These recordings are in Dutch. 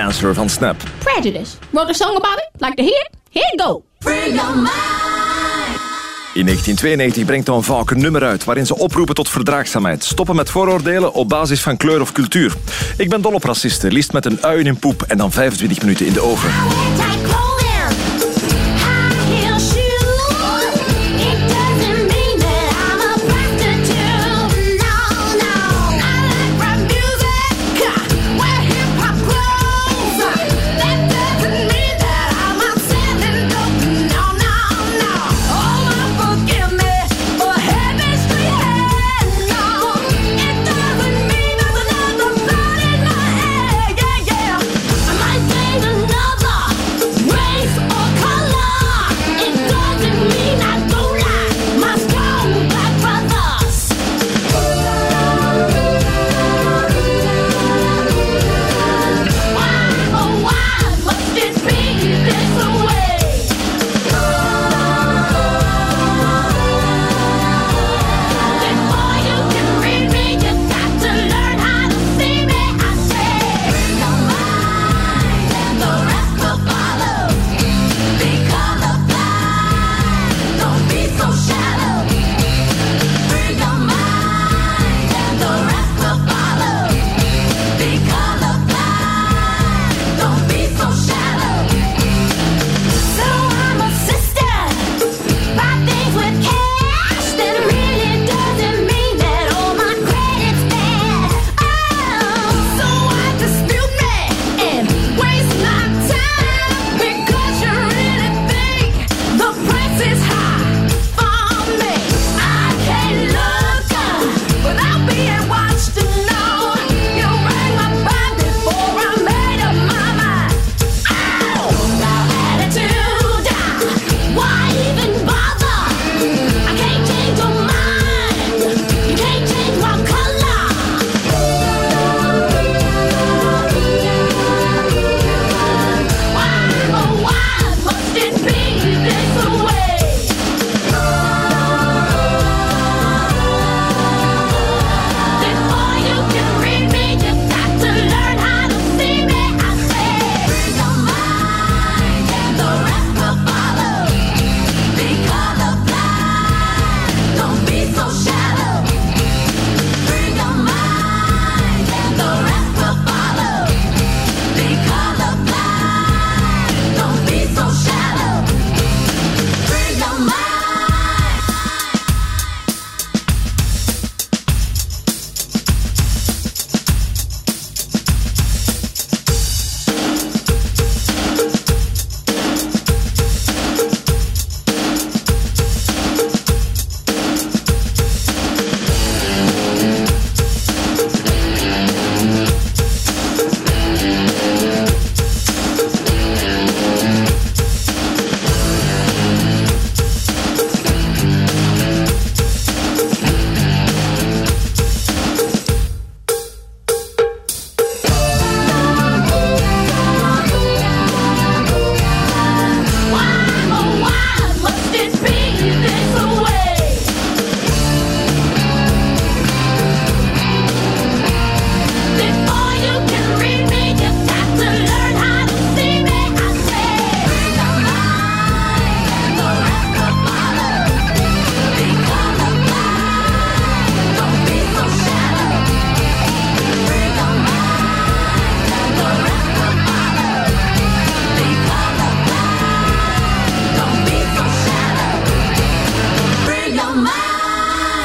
Dancer van Snap. Prejudice. Wrote a song about it? Like to hear it? Here it go. Free your mind. In 1992 brengt Don Valk een nummer uit waarin ze oproepen tot verdraagzaamheid. Stoppen met vooroordelen op basis van kleur of cultuur. Ik ben dol op racisten, liefst met een ui in poep en dan 25 minuten in de oven.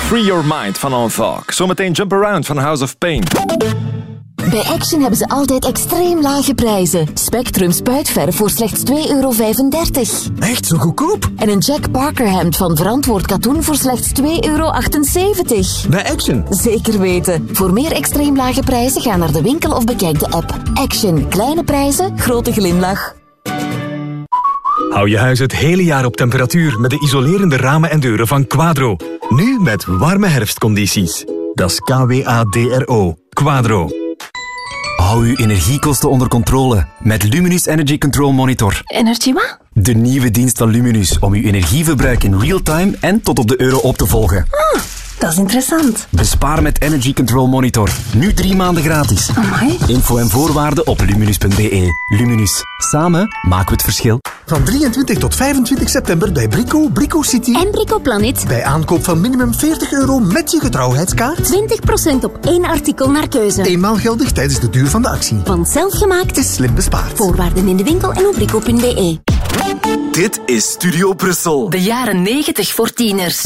Your Mind van On Valk. Zometeen Jump Around van House of Pain. Bij Action hebben ze altijd extreem lage prijzen. Spectrum spuitverf voor slechts 2,35 euro. Echt zo goedkoop? En een Jack Parker hemd van Verantwoord Katoen voor slechts 2,78 euro. Bij Action? Zeker weten. Voor meer extreem lage prijzen ga naar de winkel of bekijk de app. Action. Kleine prijzen, grote glimlach. Hou je huis het hele jaar op temperatuur met de isolerende ramen en deuren van Quadro. Nu met warme herfstcondities. Dat is K-W-A-D-R-O. Quadro. Hou uw energiekosten onder controle met Luminus Energy Control Monitor. Energie wat? De nieuwe dienst van Luminus om uw energieverbruik in real time en tot op de euro op te volgen. Ah, dat is interessant. Bespaar met Energy Control Monitor. Nu drie maanden gratis. Info en voorwaarden op luminus.be. Luminus. Samen maken we het verschil. Van 23 tot 25 september bij Brico, Brico City en Brico Planet. Bij aankoop van minimum 40 euro met je getrouwheidskaart. 20% op één artikel naar keuze. Eenmaal geldig tijdens de duur van de actie. Van zelfgemaakt is slim bespaard. Voorwaarden in de winkel en op brico.be. Dit is Studio Brussel. De jaren 90 voor tieners.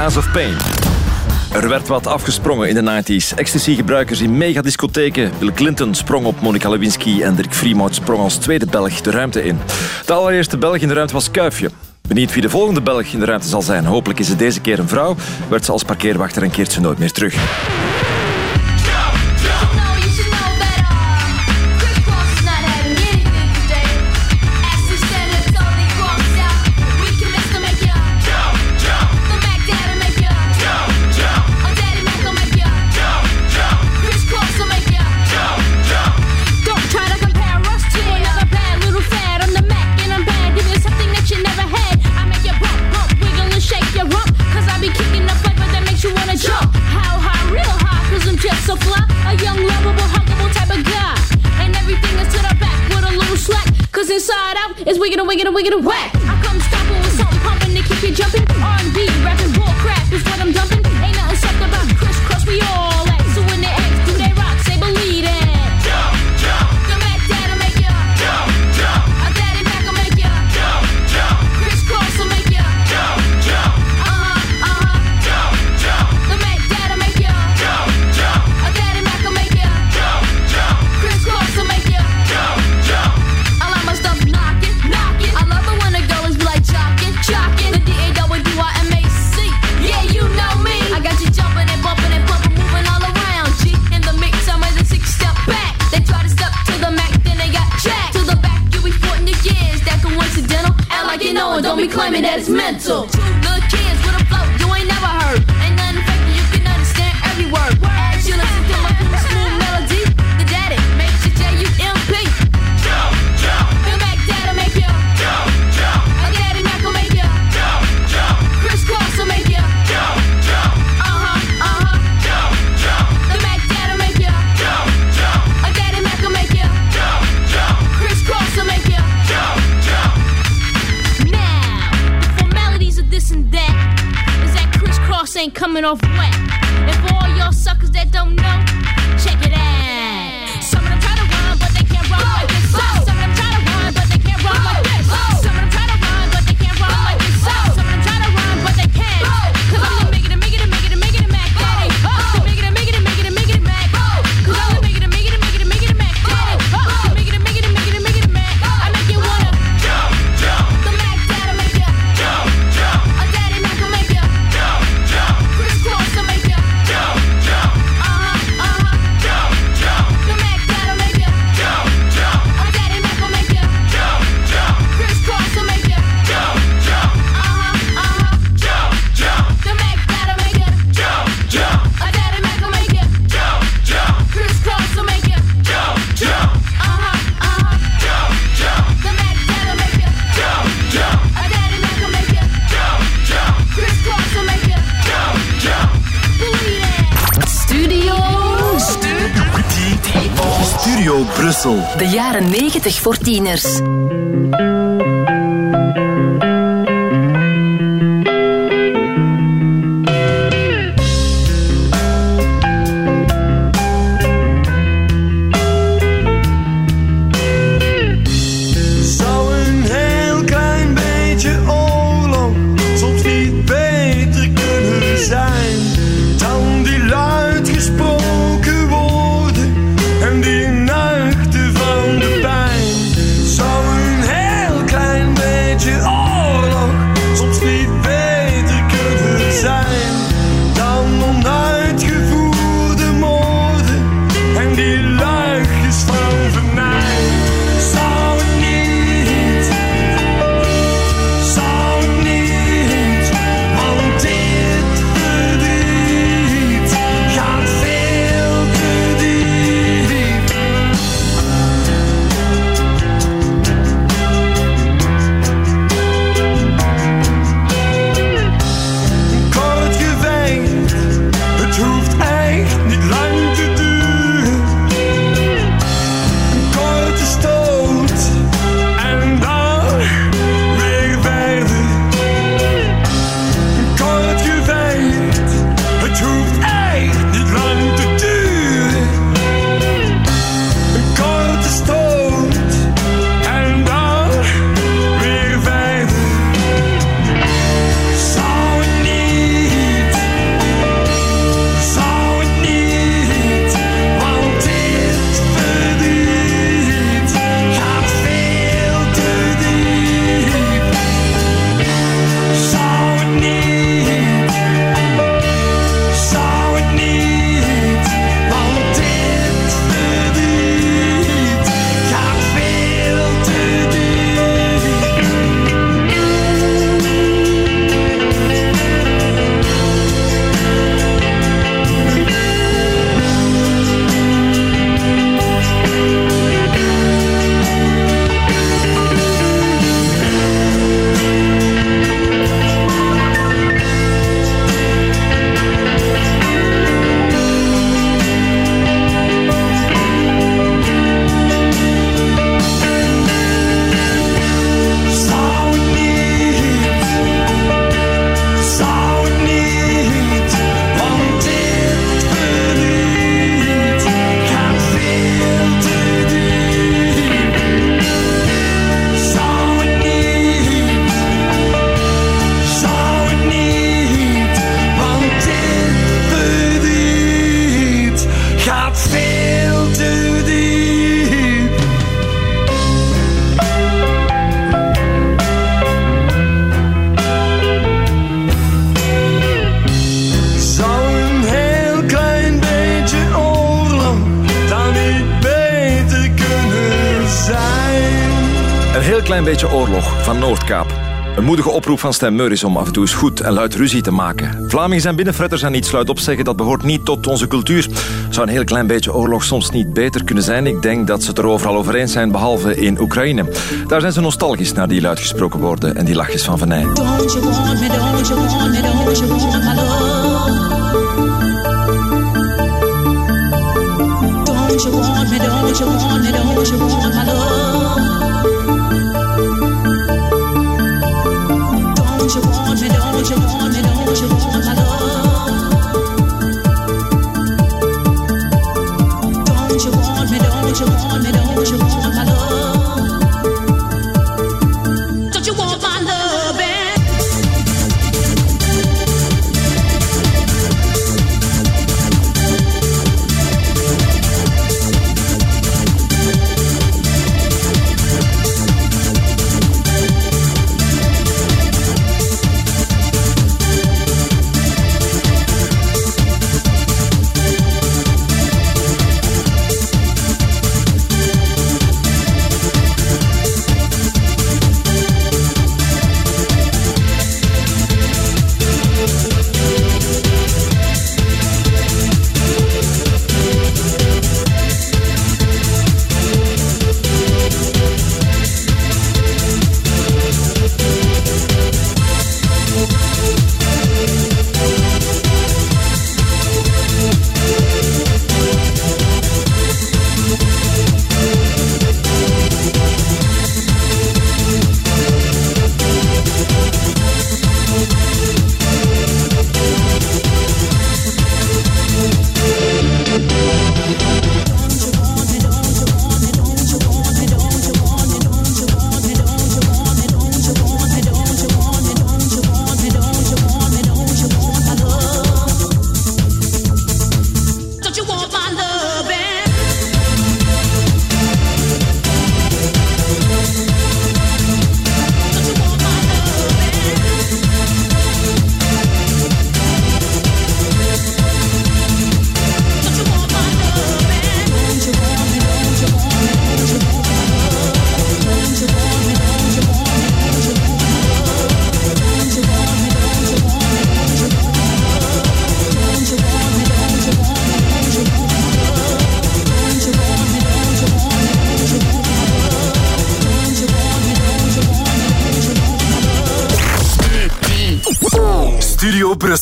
House of Pain. Er werd wat afgesprongen in de 90s. Ecstasy-gebruikers in megadiscotheken. Bill Clinton sprong op Monica Lewinsky en Dirk Friemout sprong als tweede Belg de ruimte in. De allereerste Belg in de ruimte was Kuifje. Benieuwd wie de volgende Belg in de ruimte zal zijn. Hopelijk is het deze keer een vrouw. Werd ze als parkeerwachter en keert ze nooit meer terug. we're gonna whack. De jaren 90 voor tieners. Een moedige oproep van Stijn Meuris om af en toe eens goed en luid ruzie te maken. Vlamingen zijn binnenfretters en iets luid opzeggen, dat behoort niet tot onze cultuur. Zou een heel klein beetje oorlog soms niet beter kunnen zijn? Ik denk dat ze het er overal over eens zijn, behalve in Oekraïne. Daar zijn ze nostalgisch naar die luid gesproken woorden en die lachjes van Venij. Don't you want me, don't you want me, don't you want my love? Don't you want me, don't you want me, don't you want my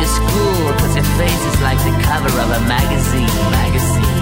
Your school, cause your face is like the cover of a magazine, magazine.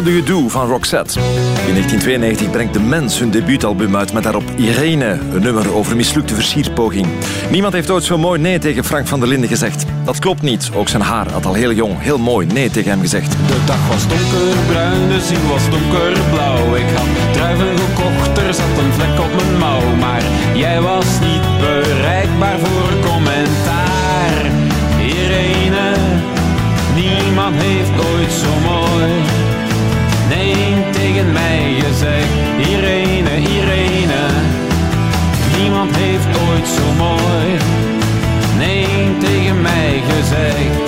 How Do You Do van Roxette. In 1992 brengt De Mens hun debuutalbum uit met daarop Irene, een nummer over een mislukte versierpoging. Niemand heeft ooit zo mooi nee tegen Frank van der Linden gezegd. Dat klopt niet, ook zijn haar had al heel jong heel mooi nee tegen hem gezegd. De dag was donkerbruin, de ziel was donkerblauw. Ik had druiven gekocht, er zat een vlek op mijn mouw. Maar jij was niet bereikbaar voor commentaar. Irene, niemand heeft ooit zo mooi. Tegen mij gezegd. Irene, Irene, niemand heeft ooit zo mooi. Nee, tegen mij gezegd.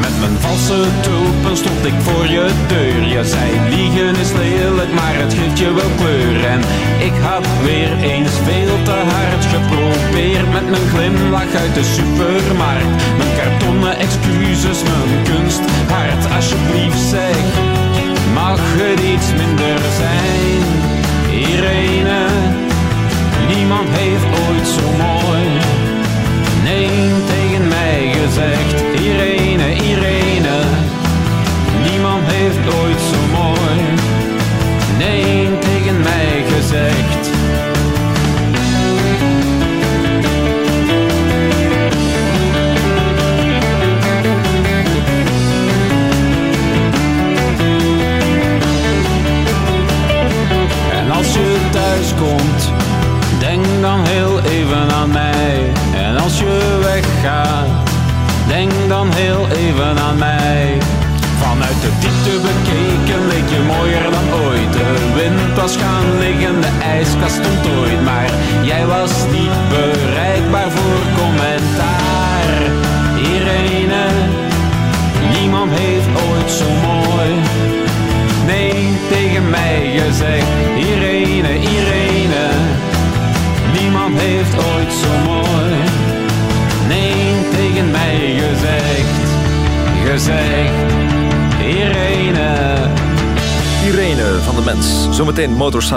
Met mijn valse tulpen stond ik voor je deur. Je zei liegen is lelijk, maar het geeft je wel kleur. En ik had weer eens veel te hard geprobeerd. Met mijn glimlach uit de supermarkt. Mijn kartonnen excuses, mijn kunsthart. Alsjeblieft zeg, mag het iets minder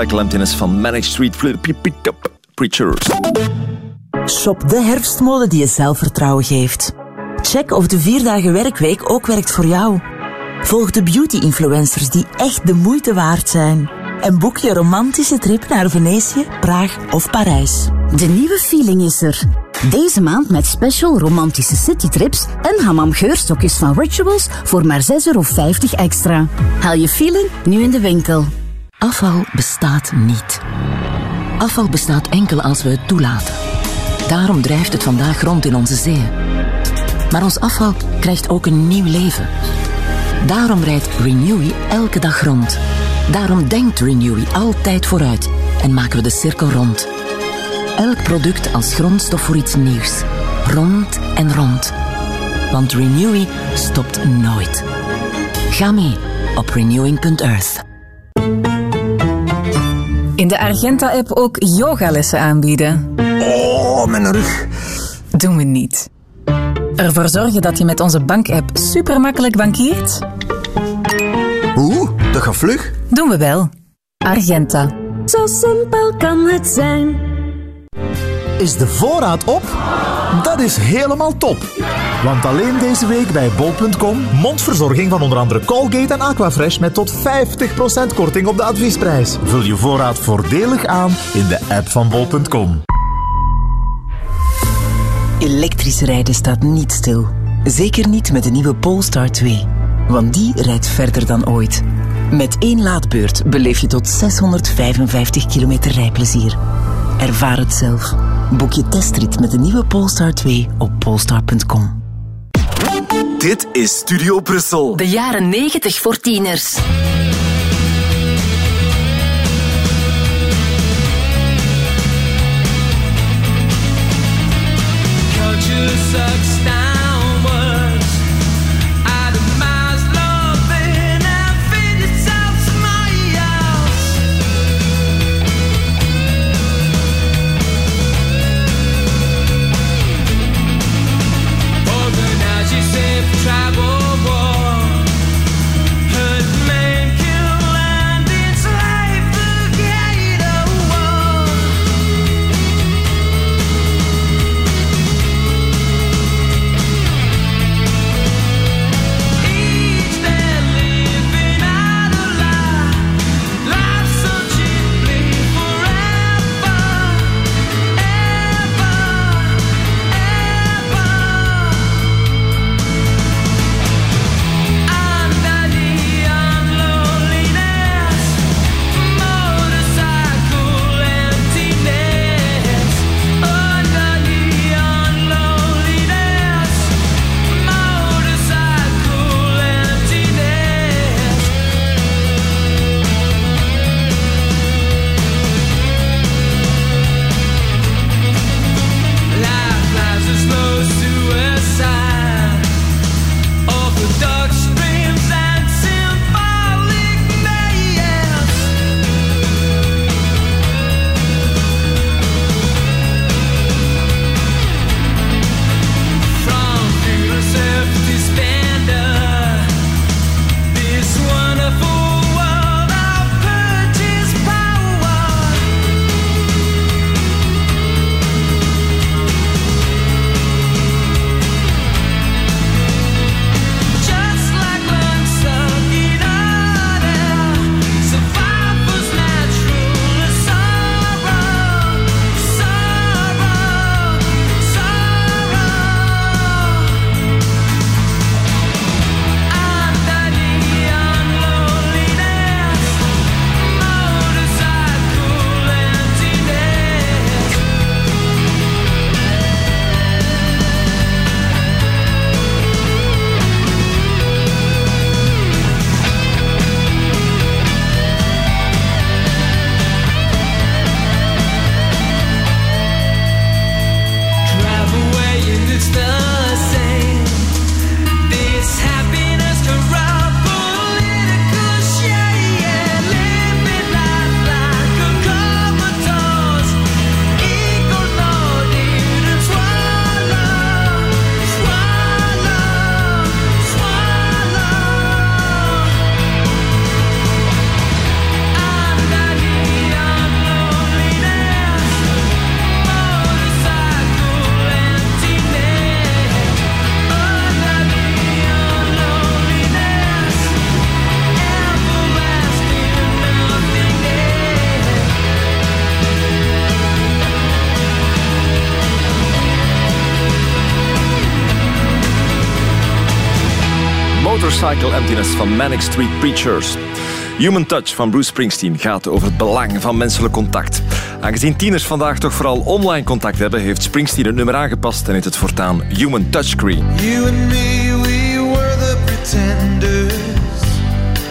Emptiness van Manic Street Pickup Preachers. Shop de herfstmode die je zelfvertrouwen geeft. Check of de vier dagen werkweek ook werkt voor jou. Volg de beauty-influencers die echt de moeite waard zijn. En boek je romantische trip naar Venetië, Praag of Parijs. De nieuwe feeling is er. Deze maand met special romantische citytrips en hammam geurstokjes van Rituals voor maar 6,50 euro extra. Haal je feeling nu in de winkel. Afval bestaat niet. Afval bestaat enkel als we het toelaten. Daarom drijft het vandaag rond in onze zeeën. Maar ons afval krijgt ook een nieuw leven. Daarom rijdt Renewy elke dag rond. Daarom denkt Renewy altijd vooruit en maken we de cirkel rond. Elk product als grondstof voor iets nieuws. Rond en rond. Want Renewy stopt nooit. Ga mee op renewing.earth. In de Argenta-app ook yogalessen aanbieden. Oh, mijn rug. Doen we niet. Ervoor zorgen dat je met onze bankapp super makkelijk bankiert? Oeh, dat gaat vlug. Doen we wel. Argenta. Zo simpel kan het zijn. Is de voorraad op? Dat is helemaal top. Want alleen deze week bij bol.com mondverzorging van onder andere Colgate en Aquafresh met tot 50% korting op de adviesprijs. Vul je voorraad voordelig aan in de app van bol.com. Elektrisch rijden staat niet stil. Zeker niet met de nieuwe Polestar 2. Want die rijdt verder dan ooit. Met één laadbeurt beleef je tot 655 kilometer rijplezier. Ervaar het zelf. Boek je testrit met de nieuwe Polestar 2 op polestar.com. Dit is Studio Brussel. De jaren 90 voor tieners. Motorcycle Emptiness van Manic Street Preachers. Human Touch van Bruce Springsteen gaat over het belang van menselijk contact. Aangezien tieners vandaag toch vooral online contact hebben, heeft Springsteen het nummer aangepast en heet het voortaan Human Touchscreen. You and me, we were the pretenders.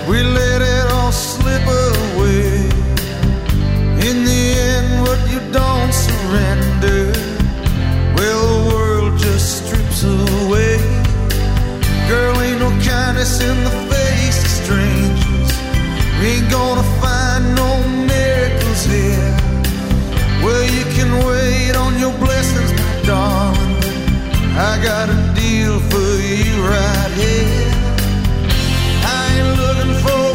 We let it all slip away. In the end, what you don't surrender, world just strips away. Girl, kindness in the face of strangers. We ain't gonna find no miracles here. Well, you can wait on your blessings, my darling. I got a deal for you right here. I ain't looking for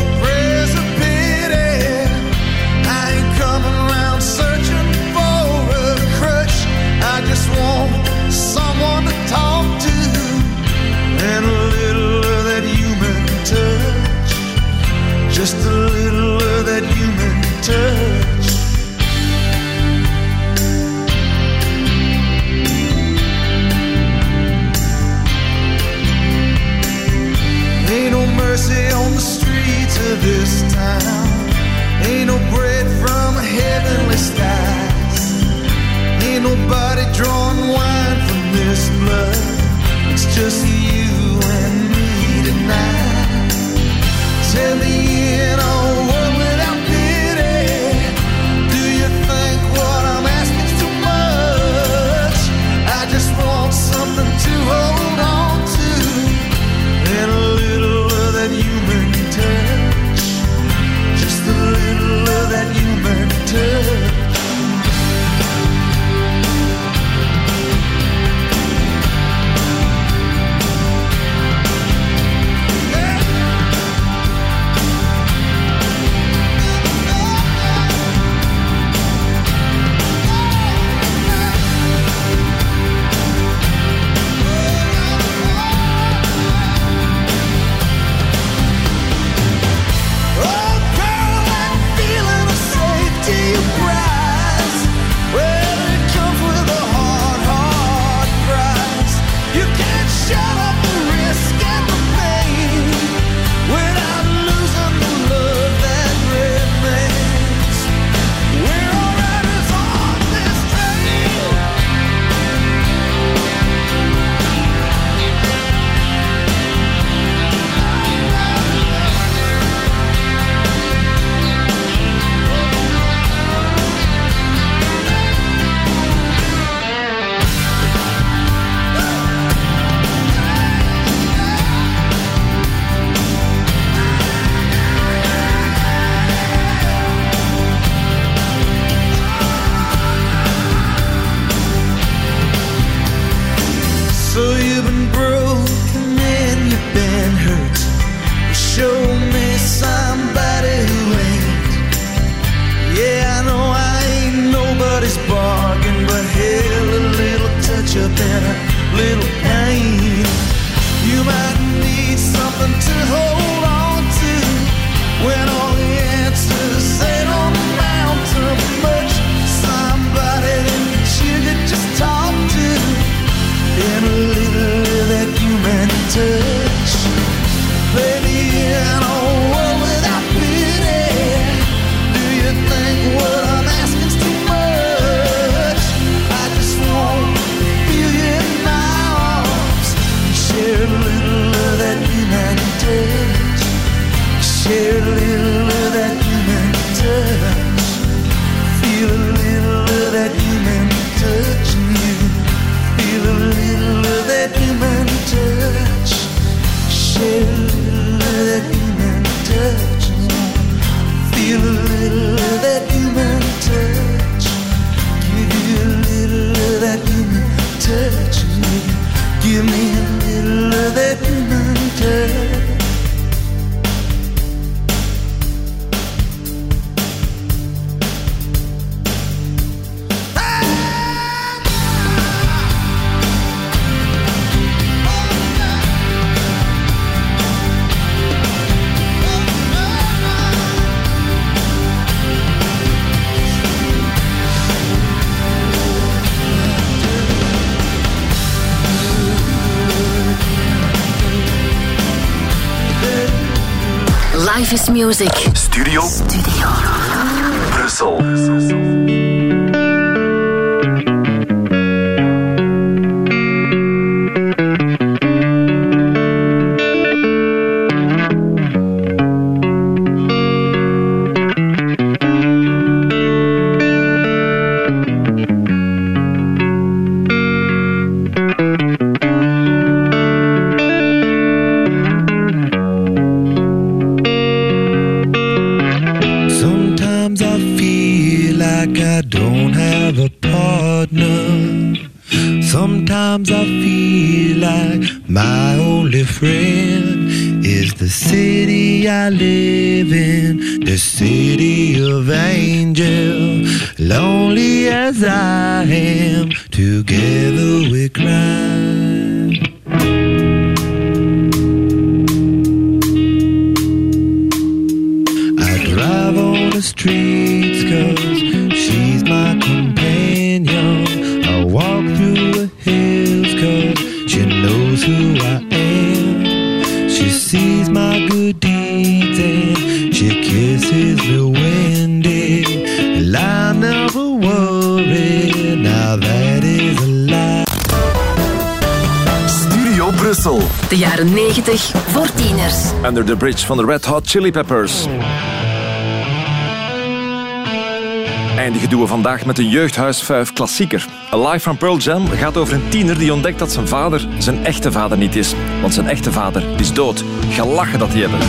music. Studio Studio. I don't have a partner. Sometimes I feel like my Under the Bridge van de Red Hot Chili Peppers. Eindigen doen we vandaag met een jeugdhuisvuif klassieker. Alive van Pearl Jam gaat over een tiener die ontdekt dat zijn vader zijn echte vader niet is. Want zijn echte vader is dood. Ga lachen dat die hebben.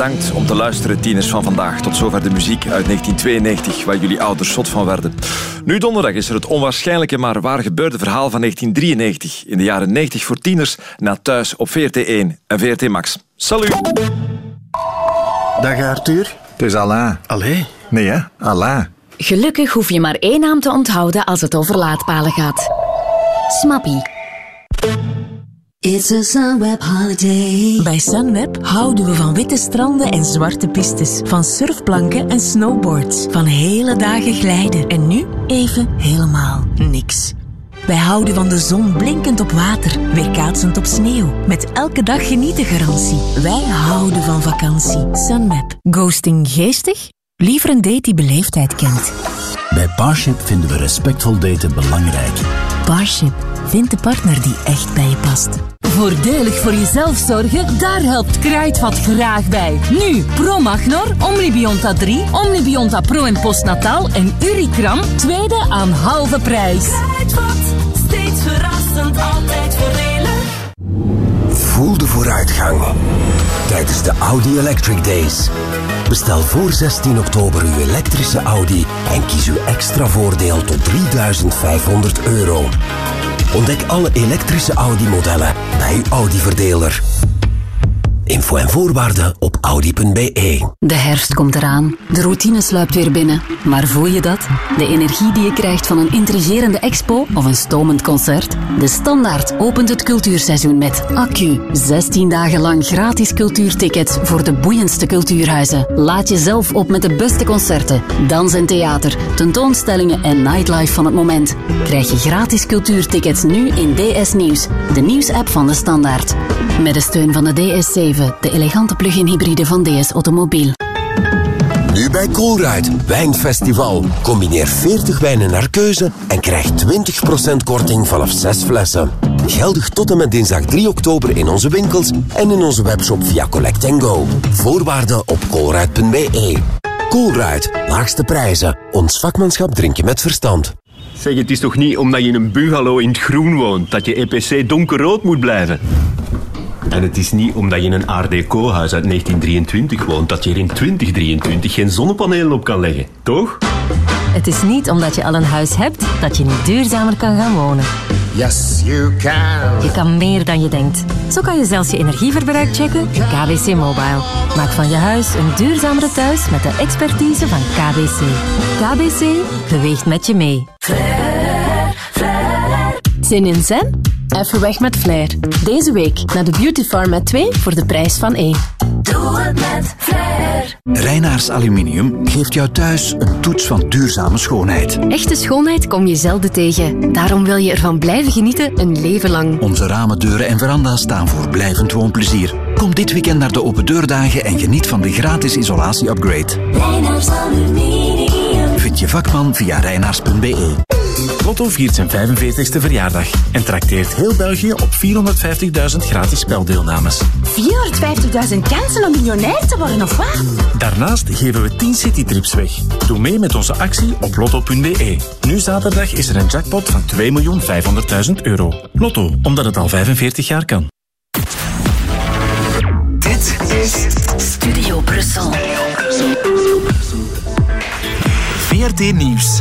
Bedankt om te luisteren, tieners van vandaag. Tot zover de muziek uit 1992, waar jullie ouders zot van werden. Nu donderdag is er het onwaarschijnlijke maar waar gebeurde verhaal van 1993. In de jaren 90 voor tieners, na thuis op VRT1 en VRT Max. Salut! Dag Arthur. Het is Alain. Allee? Nee hè, Alain. Gelukkig hoef je maar één naam te onthouden als het over laadpalen gaat. Smappie. It's a Sunweb holiday. Bij Sunweb houden we van witte stranden en zwarte pistes. Van surfplanken en snowboards. Van hele dagen glijden. En nu even helemaal niks. Wij houden van de zon blinkend op water, weerkaatsend op sneeuw. Met elke dag genieten garantie. Wij houden van vakantie. Sunweb. Ghosting geestig? Liever een date die beleefdheid kent. Bij Parship vinden we respectvol daten belangrijk. Parship. Vind de partner die echt bij je past. Voordelig voor jezelf zorgen, daar helpt Kruidvat graag bij. Nu, Promagnor, Omnibionta 3, Omnibionta Pro en Postnataal en Uricram, tweede aan halve prijs. Kruidvat, steeds verrassend, altijd voordelig. Voel de vooruitgang tijdens de Audi Electric Days. Bestel voor 16 oktober uw elektrische Audi en kies uw extra voordeel tot 3500 euro. Ontdek alle elektrische Audi-modellen bij uw Audi-verdeler. Info en voorwaarden op audi.be. De herfst komt eraan. De routine sluipt weer binnen. Maar voel je dat? De energie die je krijgt van een intrigerende expo of een stomend concert? De Standaard opent het cultuurseizoen met Accu. 16 dagen lang gratis cultuurtickets voor de boeiendste cultuurhuizen. Laat jezelf op met de beste concerten, dans en theater, tentoonstellingen en nightlife van het moment. Krijg je gratis cultuurtickets nu in DS Nieuws, de nieuwsapp van de Standaard. Met de steun van de DS7, de elegante plug-in hybride van DS Automobiel. Nu bij Colruyt Wijnfestival. Combineer 40 wijnen naar keuze en krijg 20% korting vanaf 6 flessen. Geldig tot en met dinsdag 3 oktober in onze winkels en in onze webshop via Collect Go. Voorwaarden op colruyt.be. Colruyt, laagste prijzen. Ons vakmanschap drink je met verstand. Zeg, het is toch niet omdat je in een bungalow in het groen woont dat je EPC donkerrood moet blijven? En het is niet omdat je in een Art Deco-huis uit 1923 woont dat je er in 2023 geen zonnepanelen op kan leggen, toch? Het is niet omdat je al een huis hebt dat je niet duurzamer kan gaan wonen. Yes, you can. Je kan meer dan je denkt. Zo kan je zelfs je energieverbruik checken in KBC Mobile. Maak van je huis een duurzamere thuis met de expertise van KBC. KBC beweegt met je mee. Zin in zen? Even weg met Flair. Deze week naar de Beauty Pharma 2 voor de prijs van 1. Doe het met Flair. Reinaars Aluminium geeft jou thuis een toets van duurzame schoonheid. Echte schoonheid kom je zelden tegen. Daarom wil je ervan blijven genieten een leven lang. Onze ramen, deuren en veranda's staan voor blijvend woonplezier. Kom dit weekend naar de open deurdagen en geniet van de gratis isolatie-upgrade. Reinaars Aluminium. Vind je vakman via reinaars.be. Lotto viert zijn 45ste verjaardag en trakteert heel België op 450.000 gratis speldeelnames. 450.000 kansen om miljonair te worden, of wat? Daarnaast geven we 10 citytrips weg. Doe mee met onze actie op lotto.be. Nu zaterdag is er een jackpot van 2.500.000 euro. Lotto, omdat het al 45 jaar kan. Dit is Studio Brussel. VRT Nieuws.